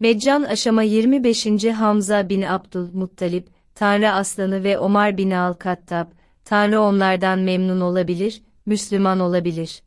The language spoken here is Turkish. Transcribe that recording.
Meccan aşama 25. Hamza bin Abdülmuttalip, Tanrı Aslanı ve Omar bin Al-Kattab, Tanrı onlardan memnun olabilir, Müslüman olabilir.